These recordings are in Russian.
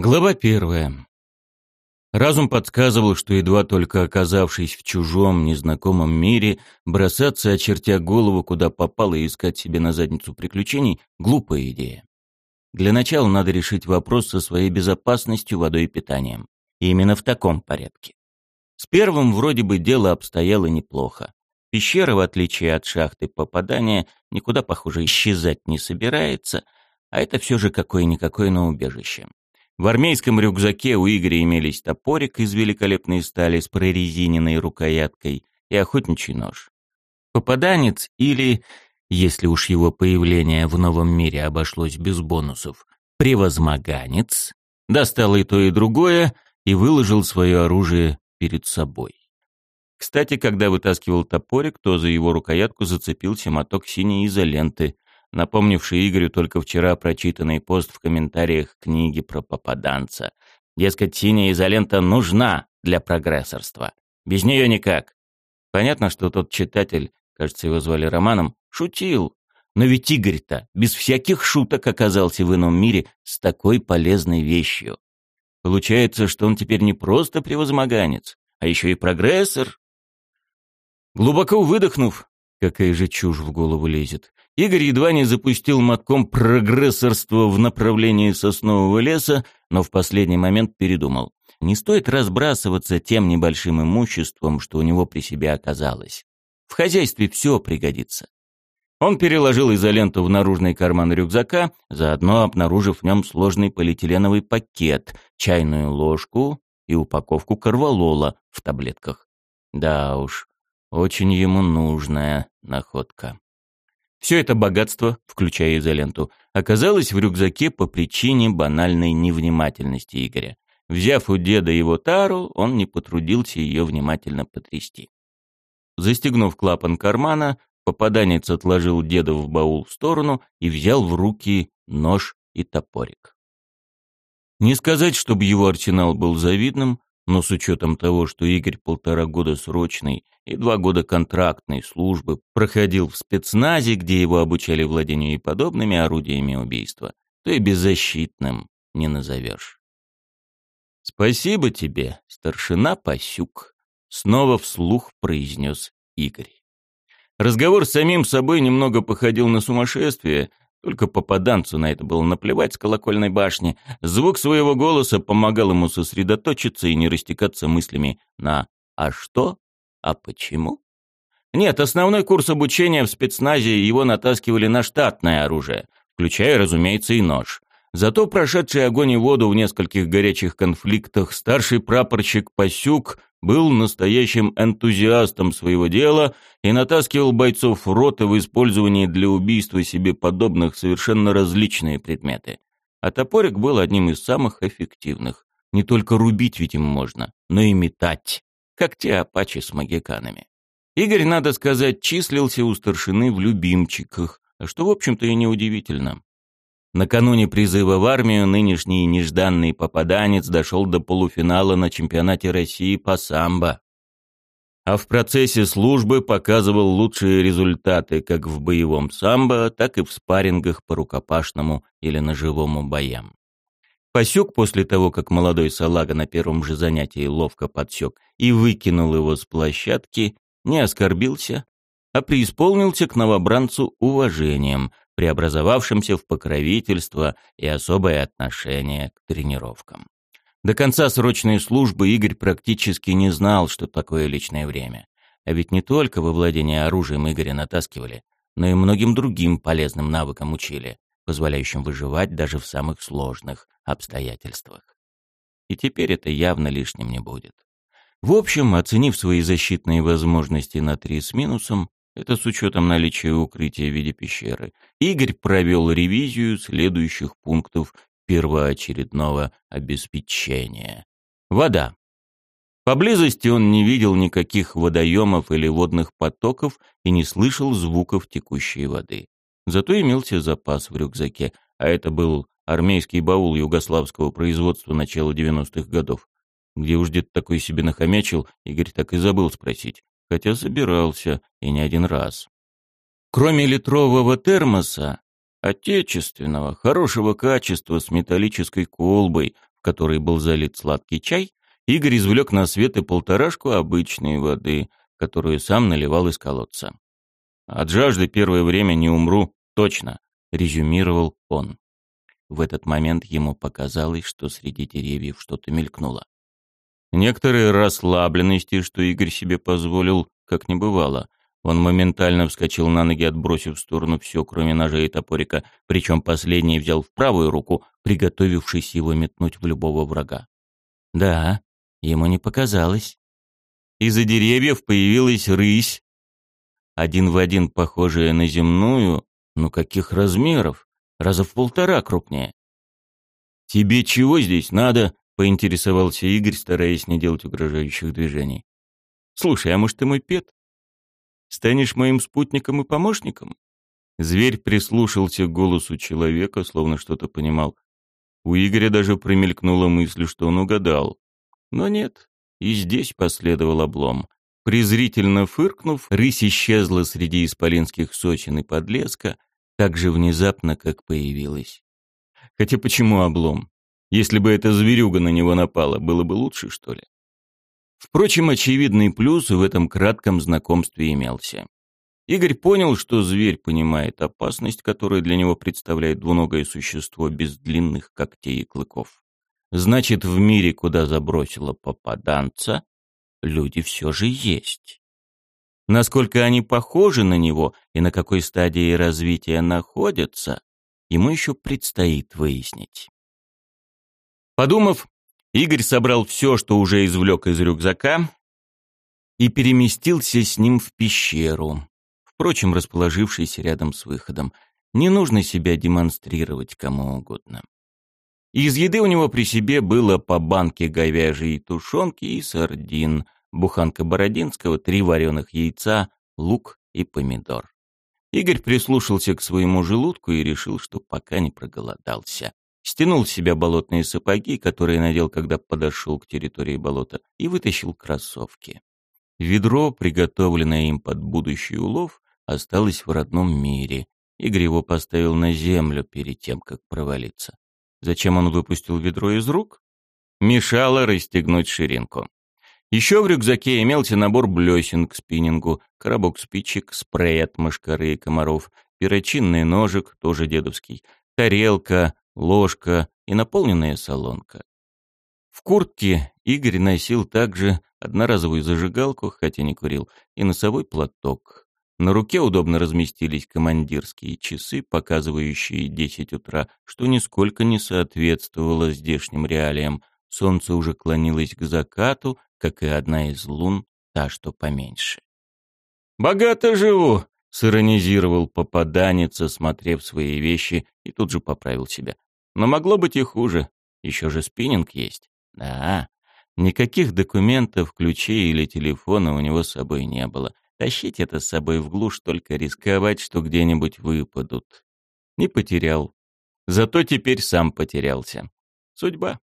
Глава первая. Разум подсказывал, что едва только оказавшись в чужом, незнакомом мире, бросаться, очертя голову, куда попало и искать себе на задницу приключений – глупая идея. Для начала надо решить вопрос со своей безопасностью, водой и питанием. И именно в таком порядке. С первым вроде бы дело обстояло неплохо. Пещера, в отличие от шахты попадания, никуда, похоже, исчезать не собирается, а это все же какое-никакое на убежище. В армейском рюкзаке у Игоря имелись топорик из великолепной стали с прорезиненной рукояткой и охотничий нож. Попаданец или, если уж его появление в новом мире обошлось без бонусов, превозмоганец, достал и то, и другое и выложил свое оружие перед собой. Кстати, когда вытаскивал топорик, то за его рукоятку зацепился моток синей изоленты, напомнивший Игорю только вчера прочитанный пост в комментариях книги про попаданца. Дескать, синяя изолента нужна для прогрессорства. Без нее никак. Понятно, что тот читатель, кажется, его звали Романом, шутил. Но ведь Игорь-то без всяких шуток оказался в ином мире с такой полезной вещью. Получается, что он теперь не просто превозмоганец, а еще и прогрессор. Глубоко выдохнув, какая же чушь в голову лезет, Игорь едва не запустил мотком прогрессорства в направлении соснового леса, но в последний момент передумал. Не стоит разбрасываться тем небольшим имуществом, что у него при себе оказалось. В хозяйстве все пригодится. Он переложил изоленту в наружный карман рюкзака, заодно обнаружив в нем сложный полиэтиленовый пакет, чайную ложку и упаковку корвалола в таблетках. Да уж, очень ему нужная находка. Все это богатство, включая изоленту, оказалось в рюкзаке по причине банальной невнимательности Игоря. Взяв у деда его тару, он не потрудился ее внимательно потрясти. Застегнув клапан кармана, попаданец отложил деда в баул в сторону и взял в руки нож и топорик. Не сказать, чтобы его арсенал был завидным, но с учетом того, что Игорь полтора года срочной и два года контрактной службы проходил в спецназе, где его обучали владению и подобными орудиями убийства, то и беззащитным не назовешь. «Спасибо тебе, старшина Пасюк», — снова вслух произнес Игорь. Разговор с самим собой немного походил на сумасшествие, только попаданцу на это было наплевать с колокольной башни. Звук своего голоса помогал ему сосредоточиться и не растекаться мыслями на «а что?», «а почему?». Нет, основной курс обучения в спецназе его натаскивали на штатное оружие, включая, разумеется, и нож. Зато прошедший огонь и воду в нескольких горячих конфликтах старший прапорщик Пасюк был настоящим энтузиастом своего дела и натаскивал бойцов роты в использовании для убийства себе подобных совершенно различные предметы. А топорик был одним из самых эффективных. Не только рубить ведь им можно, но и метать, как те апачи с магиканами. Игорь, надо сказать, числился у старшины в любимчиках, что, в общем-то, и неудивительно. Накануне призыва в армию нынешний нежданный попаданец дошел до полуфинала на чемпионате России по самбо. А в процессе службы показывал лучшие результаты как в боевом самбо, так и в спаррингах по рукопашному или ножевому боям. Посек после того, как молодой салага на первом же занятии ловко подсек и выкинул его с площадки, не оскорбился, а преисполнился к новобранцу уважением, преобразовавшимся в покровительство и особое отношение к тренировкам. До конца срочной службы Игорь практически не знал, что такое личное время. А ведь не только во владении оружием Игоря натаскивали, но и многим другим полезным навыкам учили, позволяющим выживать даже в самых сложных обстоятельствах. И теперь это явно лишним не будет. В общем, оценив свои защитные возможности на три с минусом, это с учетом наличия укрытия в виде пещеры. Игорь провел ревизию следующих пунктов первоочередного обеспечения. Вода. Поблизости он не видел никаких водоемов или водных потоков и не слышал звуков текущей воды. Зато имелся запас в рюкзаке, а это был армейский баул югославского производства начала 90-х годов. Где уж дед такой себе нахомячил, Игорь так и забыл спросить хотя собирался, и не один раз. Кроме литрового термоса, отечественного, хорошего качества с металлической колбой, в которой был залит сладкий чай, Игорь извлек на свет и полторашку обычной воды, которую сам наливал из колодца. «От жажды первое время не умру, точно», — резюмировал он. В этот момент ему показалось, что среди деревьев что-то мелькнуло. Некоторые расслабленности, что Игорь себе позволил, как не бывало. Он моментально вскочил на ноги, отбросив в сторону все, кроме ножа и топорика, причем последний взял в правую руку, приготовившись его метнуть в любого врага. Да, ему не показалось. Из-за деревьев появилась рысь, один в один похожая на земную, но каких размеров? Раза в полтора крупнее. «Тебе чего здесь надо?» — поинтересовался Игорь, стараясь не делать угрожающих движений. «Слушай, а может, ты мой пет? Станешь моим спутником и помощником?» Зверь прислушался к голосу человека, словно что-то понимал. У Игоря даже промелькнула мысль, что он угадал. Но нет, и здесь последовал облом. Презрительно фыркнув, рысь исчезла среди исполинских сочин и подлеска, так же внезапно, как появилась. Хотя почему облом? Если бы эта зверюга на него напала, было бы лучше, что ли? Впрочем, очевидный плюс в этом кратком знакомстве имелся. Игорь понял, что зверь понимает опасность, которую для него представляет двуногое существо без длинных когтей и клыков. Значит, в мире, куда забросило попаданца, люди все же есть. Насколько они похожи на него и на какой стадии развития находятся, ему еще предстоит выяснить. Подумав, Игорь собрал все, что уже извлек из рюкзака, и переместился с ним в пещеру, впрочем, расположившийся рядом с выходом. Не нужно себя демонстрировать кому угодно. Из еды у него при себе было по банке говяжьей тушенки и сардин, буханка бородинского, три вареных яйца, лук и помидор. Игорь прислушался к своему желудку и решил, что пока не проголодался. Стянул с себя болотные сапоги, которые надел, когда подошел к территории болота, и вытащил кроссовки. Ведро, приготовленное им под будущий улов, осталось в родном мире. Игорь его поставил на землю перед тем, как провалиться. Зачем он выпустил ведро из рук? Мешало расстегнуть ширинку. Еще в рюкзаке имелся набор блесен к спиннингу, коробок спичек, спрей от мошкары и комаров, перочинный ножик, тоже дедовский, тарелка, ложка и наполненная солонка. В куртке Игорь носил также одноразовую зажигалку, хотя не курил, и носовой платок. На руке удобно разместились командирские часы, показывающие 10 утра, что нисколько не соответствовало здешним реалиям. Солнце уже клонилось к закату, как и одна из лун, та, что поменьше. «Богато живу!» — сиронизировал попаданец, осмотрев свои вещи, и тут же поправил себя. «Но могло быть и хуже. Еще же спиннинг есть. Да, никаких документов, ключей или телефона у него с собой не было. Тащить это с собой в глушь, только рисковать, что где-нибудь выпадут. Не потерял. Зато теперь сам потерялся. Судьба.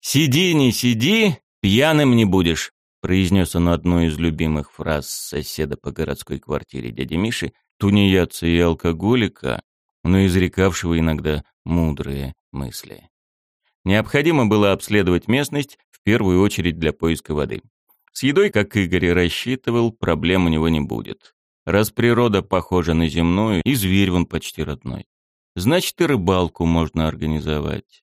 «Сиди, не сиди, пьяным не будешь», — произнес он одну из любимых фраз соседа по городской квартире дяди Миши, тунеядца и алкоголика, но изрекавшего иногда мудрые мысли. Необходимо было обследовать местность в первую очередь для поиска воды. С едой, как Игорь рассчитывал, проблем у него не будет. Раз природа похожа на земную, и зверь вон почти родной. Значит, и рыбалку можно организовать.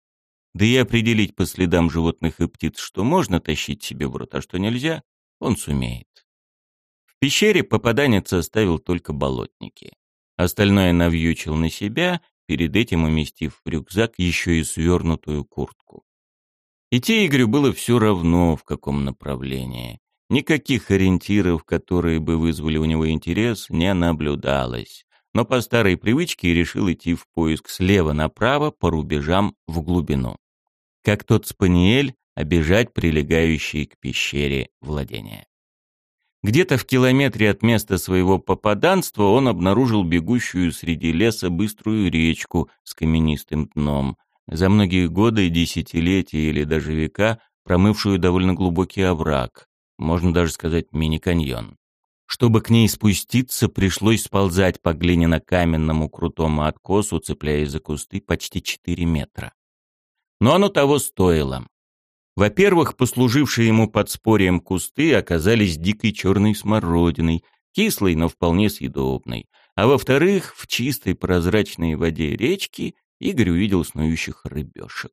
Да и определить по следам животных и птиц, что можно тащить себе в рот, а что нельзя, он сумеет. В пещере попаданец оставил только болотники. Остальное навьючил на себя, перед этим уместив в рюкзак еще и свернутую куртку. Идти Игорю было все равно, в каком направлении. Никаких ориентиров, которые бы вызвали у него интерес, не наблюдалось. Но по старой привычке решил идти в поиск слева направо по рубежам в глубину. Как тот спаниель, обижать прилегающие к пещере владения. Где-то в километре от места своего попаданства он обнаружил бегущую среди леса быструю речку с каменистым дном, за многие годы, десятилетия или даже века промывшую довольно глубокий овраг можно даже сказать мини-каньон. Чтобы к ней спуститься, пришлось сползать по глиняно-каменному крутому откосу, цепляясь за кусты почти 4 метра. Но оно того стоило. Во-первых, послужившие ему подспорьем кусты оказались дикой черной смородиной, кислой, но вполне съедобной. А во-вторых, в чистой прозрачной воде речки Игорь увидел снующих рыбешек.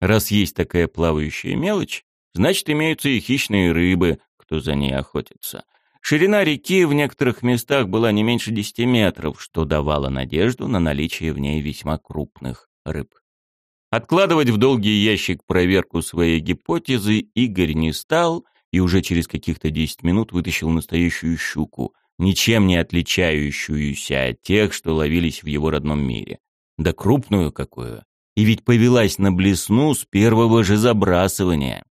Раз есть такая плавающая мелочь, значит, имеются и хищные рыбы, кто за ней охотится. Ширина реки в некоторых местах была не меньше десяти метров, что давало надежду на наличие в ней весьма крупных рыб. Откладывать в долгий ящик проверку своей гипотезы Игорь не стал и уже через каких-то 10 минут вытащил настоящую щуку, ничем не отличающуюся от тех, что ловились в его родном мире. Да крупную какую. И ведь повелась на блесну с первого же забрасывания.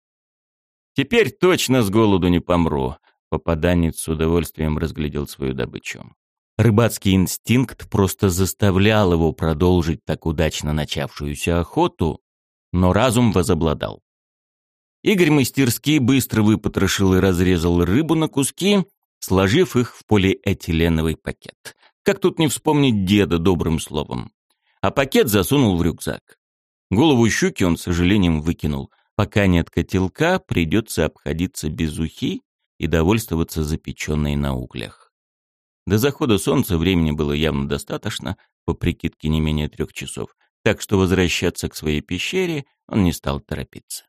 Теперь точно с голоду не помру. Попаданец с удовольствием разглядел свою добычу. Рыбацкий инстинкт просто заставлял его продолжить так удачно начавшуюся охоту, но разум возобладал. Игорь мастерски быстро выпотрошил и разрезал рыбу на куски, сложив их в полиэтиленовый пакет. Как тут не вспомнить деда добрым словом. А пакет засунул в рюкзак. Голову щуки он, с сожалением, выкинул. Пока нет котелка, придется обходиться без ухи и довольствоваться запеченной на углях. До захода солнца времени было явно достаточно, по прикидке не менее трех часов, так что возвращаться к своей пещере он не стал торопиться.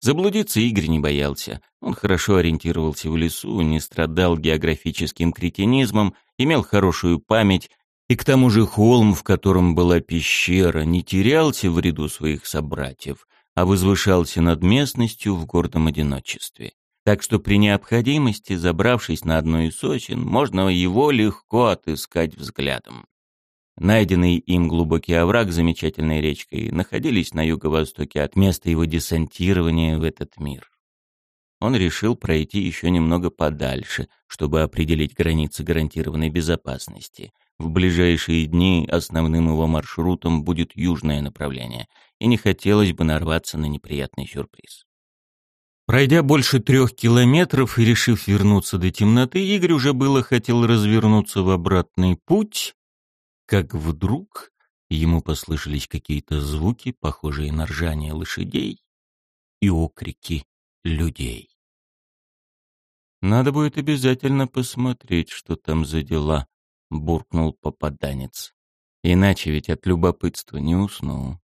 Заблудиться Игорь не боялся. Он хорошо ориентировался в лесу, не страдал географическим кретинизмом, имел хорошую память, и к тому же холм, в котором была пещера, не терялся в ряду своих собратьев, а возвышался над местностью в гордом одиночестве так что при необходимости, забравшись на одну из сосен, можно его легко отыскать взглядом. Найденный им глубокий овраг с замечательной речкой находились на юго-востоке от места его десантирования в этот мир. Он решил пройти еще немного подальше, чтобы определить границы гарантированной безопасности. В ближайшие дни основным его маршрутом будет южное направление, и не хотелось бы нарваться на неприятный сюрприз. Пройдя больше трех километров и решив вернуться до темноты, Игорь уже было хотел развернуться в обратный путь, как вдруг ему послышались какие-то звуки, похожие на ржание лошадей и окрики людей. «Надо будет обязательно посмотреть, что там за дела», — буркнул попаданец. «Иначе ведь от любопытства не усну».